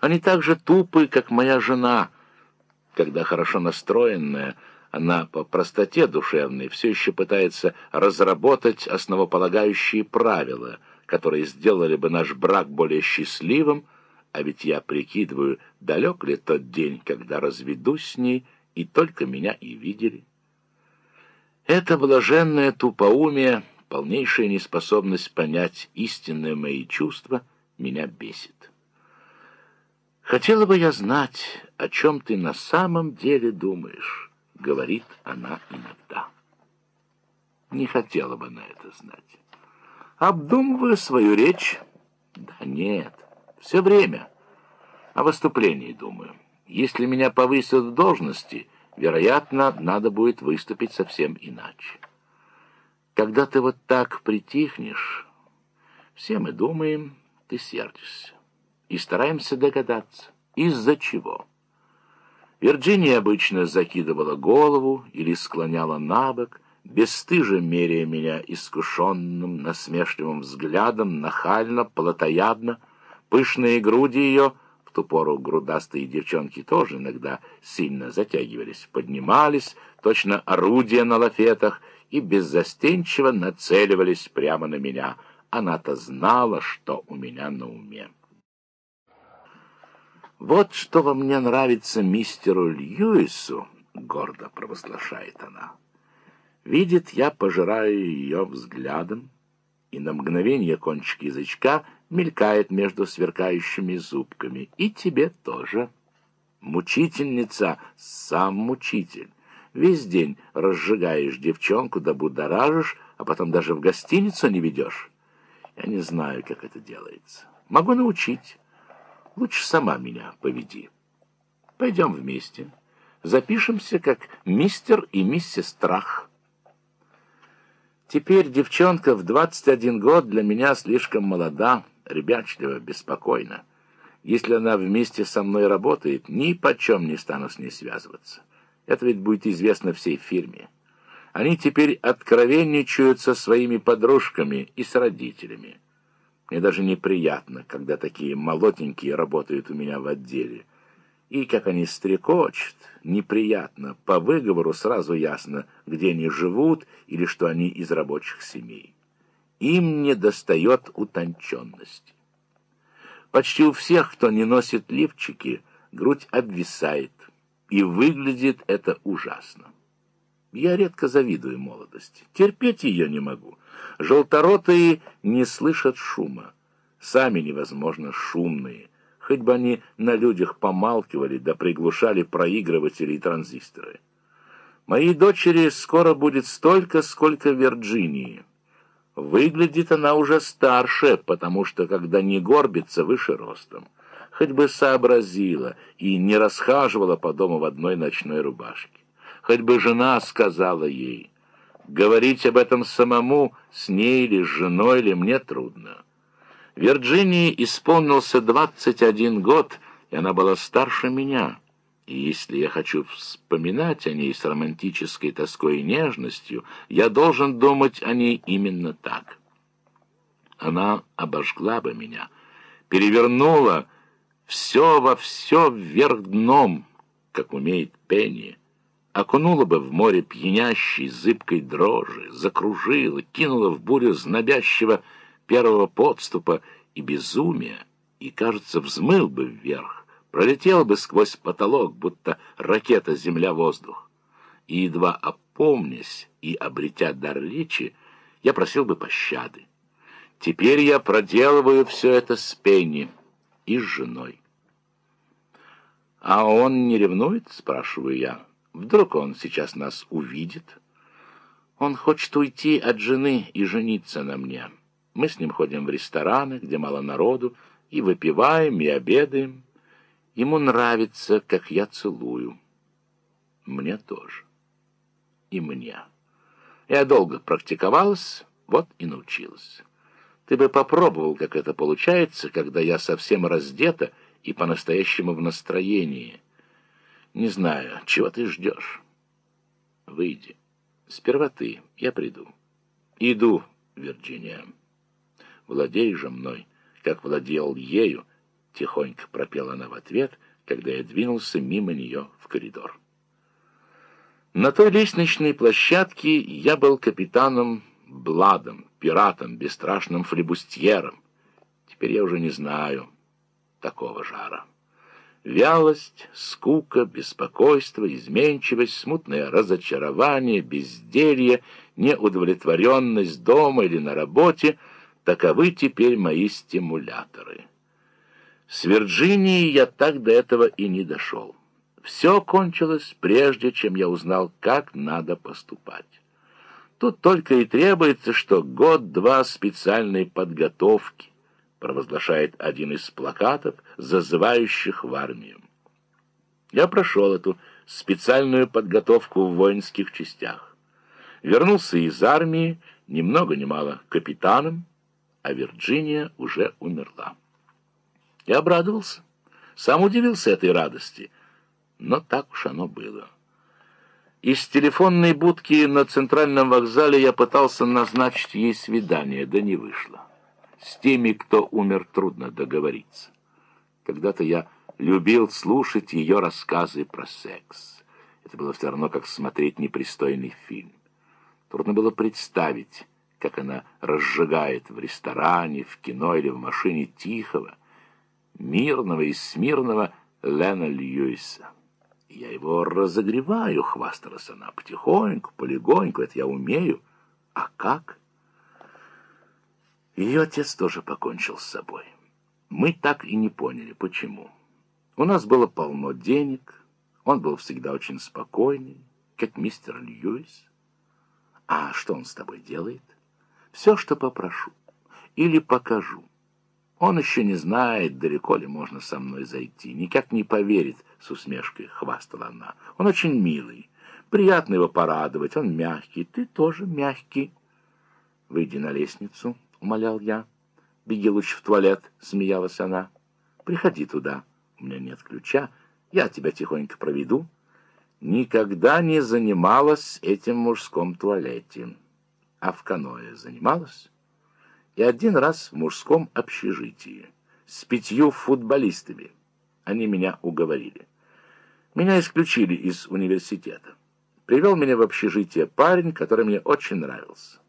Они так же тупы, как моя жена, когда хорошо настроенная, она по простоте душевной все еще пытается разработать основополагающие правила, которые сделали бы наш брак более счастливым, а ведь я прикидываю, далек ли тот день, когда разведусь с ней, и только меня и видели. Это блаженное тупоумие, полнейшая неспособность понять истинные мои чувства, меня бесит. Хотела бы я знать, о чем ты на самом деле думаешь». — говорит она иногда. Не хотела бы на это знать. Обдумываю свою речь. Да нет, все время. О выступлении думаю. Если меня повысят в должности, вероятно, надо будет выступить совсем иначе. Когда ты вот так притихнешь, все мы думаем, ты сердишься. И стараемся догадаться, из-за чего. Вирджиния обычно закидывала голову или склоняла на бок, бесстыже меряя меня искушенным, насмешливым взглядом, нахально, плотоядно. Пышные груди ее, в ту пору грудастые девчонки тоже иногда сильно затягивались, поднимались, точно орудия на лафетах, и беззастенчиво нацеливались прямо на меня. Она-то знала, что у меня на уме. «Вот что во мне нравится мистеру Льюису», — гордо провозглашает она. Видит, я пожираю ее взглядом, и на мгновение кончик язычка мелькает между сверкающими зубками. И тебе тоже. Мучительница, сам мучитель. Весь день разжигаешь девчонку да будоражишь, а потом даже в гостиницу не ведешь. Я не знаю, как это делается. Могу научить. Лучше сама меня поведи. Пойдем вместе. Запишемся как мистер и миссис Страх. Теперь девчонка в 21 год для меня слишком молода, ребячлива, беспокойна. Если она вместе со мной работает, ни почем не стану с ней связываться. Это ведь будет известно всей фирме. Они теперь откровенничают со своими подружками и с родителями. Мне даже неприятно, когда такие молотенькие работают у меня в отделе. И как они стрекочут, неприятно. По выговору сразу ясно, где они живут или что они из рабочих семей. Им не достает утонченности. Почти у всех, кто не носит лифчики, грудь обвисает, и выглядит это ужасно. Я редко завидую молодости, терпеть ее не могу. Желторотые не слышат шума. Сами невозможно шумные. Хоть бы они на людях помалкивали да приглушали проигрыватели и транзисторы. Моей дочери скоро будет столько, сколько Вирджинии. Выглядит она уже старше, потому что, когда не горбится, выше ростом. Хоть бы сообразила и не расхаживала по дому в одной ночной рубашке. Хоть бы жена сказала ей — Говорить об этом самому, с ней или с женой или мне трудно. Вирджинии исполнился 21 год, и она была старше меня. И если я хочу вспоминать о ней с романтической тоской и нежностью, я должен думать о ней именно так. Она обожгла бы меня, перевернула все во все вверх дном, как умеет Пенни, окунула бы в море пьянящей, зыбкой дрожи, закружила, кинула в бурю знобящего первого подступа и безумия, и, кажется, взмыл бы вверх, пролетел бы сквозь потолок, будто ракета земля-воздух. И, едва опомнясь и обретя дар речи, я просил бы пощады. Теперь я проделываю все это с Пенни и с женой. «А он не ревнует?» — спрашиваю я. Вдруг он сейчас нас увидит? Он хочет уйти от жены и жениться на мне. Мы с ним ходим в рестораны, где мало народу, и выпиваем, и обедаем. Ему нравится, как я целую. Мне тоже. И мне. Я долго практиковалась, вот и научилась. Ты бы попробовал, как это получается, когда я совсем раздета и по-настоящему в настроении — не знаю, чего ты ждешь. Выйди. Сперва ты, я приду. Иду, Вирджиния. Владей же мной, как владел ею, — тихонько пропела она в ответ, когда я двинулся мимо нее в коридор. На той лестничной площадке я был капитаном Бладом, пиратом, бесстрашным флебустьером. Теперь я уже не знаю такого жара. Вялость, скука, беспокойство, изменчивость, смутное разочарование, безделье, неудовлетворенность дома или на работе — таковы теперь мои стимуляторы. С Вирджинией я так до этого и не дошел. Все кончилось, прежде чем я узнал, как надо поступать. Тут только и требуется, что год-два специальной подготовки, провозглашает один из плакатов, зазывающих в армию. Я прошел эту специальную подготовку в воинских частях. Вернулся из армии, ни много ни мало, капитаном, а Вирджиния уже умерла. Я обрадовался, сам удивился этой радости, но так уж оно было. Из телефонной будки на центральном вокзале я пытался назначить ей свидание, да не вышло. С теми, кто умер, трудно договориться. Когда-то я любил слушать ее рассказы про секс. Это было все равно, как смотреть непристойный фильм. Трудно было представить, как она разжигает в ресторане, в кино или в машине тихого, мирного и смирного Лена Льюиса. Я его разогреваю, хвасталась она, потихоньку, полегоньку, это я умею. А как? Ее отец тоже покончил с собой. Мы так и не поняли, почему. У нас было полно денег, он был всегда очень спокойный, как мистер Льюис. А что он с тобой делает? Все, что попрошу. Или покажу. Он еще не знает, далеко ли можно со мной зайти. Никак не поверит, с усмешкой хвастала она. Он очень милый. Приятно его порадовать. Он мягкий. Ты тоже мягкий. Выйди на лестницу, умолял я. Беги лучше в туалет, смеялась она. Приходи туда. У меня нет ключа. Я тебя тихонько проведу. Никогда не занималась этим мужском туалете. А в каноэ занималась? и один раз в мужском общежитии с пятью футболистами. Они меня уговорили. Меня исключили из университета. Привел меня в общежитие парень, который мне очень нравился.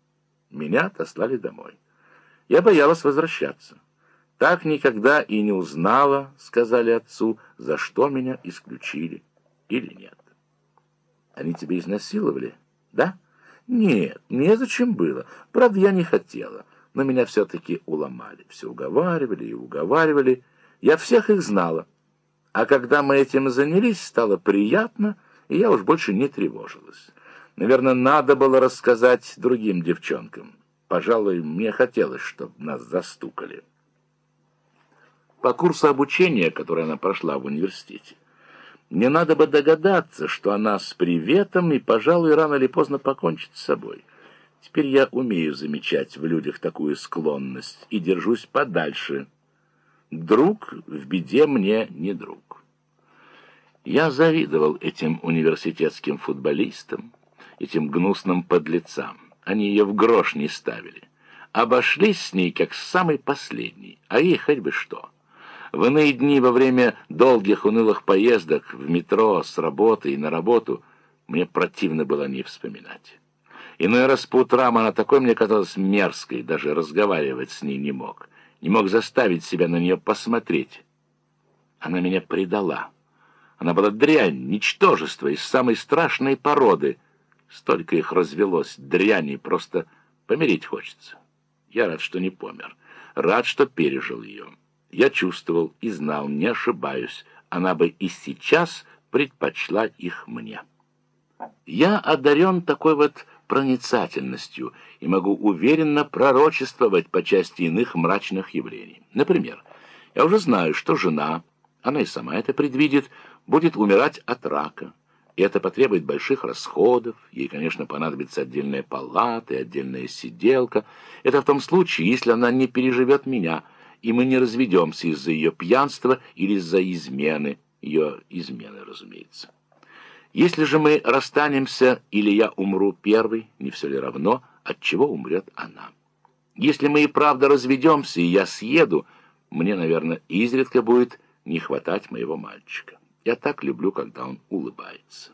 Меня отослали домой. Я боялась возвращаться. Так никогда и не узнала, сказали отцу, за что меня исключили или нет. Они тебя изнасиловали, да? Нет, незачем было. Правда, я не хотела но меня все-таки уломали. Все уговаривали и уговаривали. Я всех их знала. А когда мы этим занялись, стало приятно, и я уж больше не тревожилась. Наверное, надо было рассказать другим девчонкам. Пожалуй, мне хотелось, чтобы нас застукали. По курсу обучения, который она прошла в университете, мне надо бы догадаться, что она с приветом и, пожалуй, рано или поздно покончит с собой. Теперь я умею замечать в людях такую склонность и держусь подальше. Друг в беде мне не друг. Я завидовал этим университетским футболистам, этим гнусным подлецам. Они ее в грош не ставили. Обошлись с ней, как с самой последней, а ей хоть бы что. В иные дни во время долгих унылых поездок в метро с работы и на работу мне противно было не вспоминать. Иной раз по утрам она такой мне казалась мерзкой, даже разговаривать с ней не мог. Не мог заставить себя на нее посмотреть. Она меня предала. Она была дрянь, ничтожество из самой страшной породы. Столько их развелось, дряни, просто помереть хочется. Я рад, что не помер. Рад, что пережил ее. Я чувствовал и знал, не ошибаюсь, она бы и сейчас предпочла их мне. Я одарен такой вот проницательностью и могу уверенно пророчествовать по части иных мрачных явлений. Например, я уже знаю, что жена, она и сама это предвидит, будет умирать от рака. И это потребует больших расходов. Ей, конечно, понадобится отдельная палата и отдельная сиделка. Это в том случае, если она не переживет меня, и мы не разведемся из-за ее пьянства или из-за измены. Ее измены, разумеется. Если же мы расстанемся, или я умру первый, не все ли равно, от чего умрет она? Если мы и правда разведемся, и я съеду, мне, наверное, изредка будет не хватать моего мальчика. Я так люблю, когда он улыбается.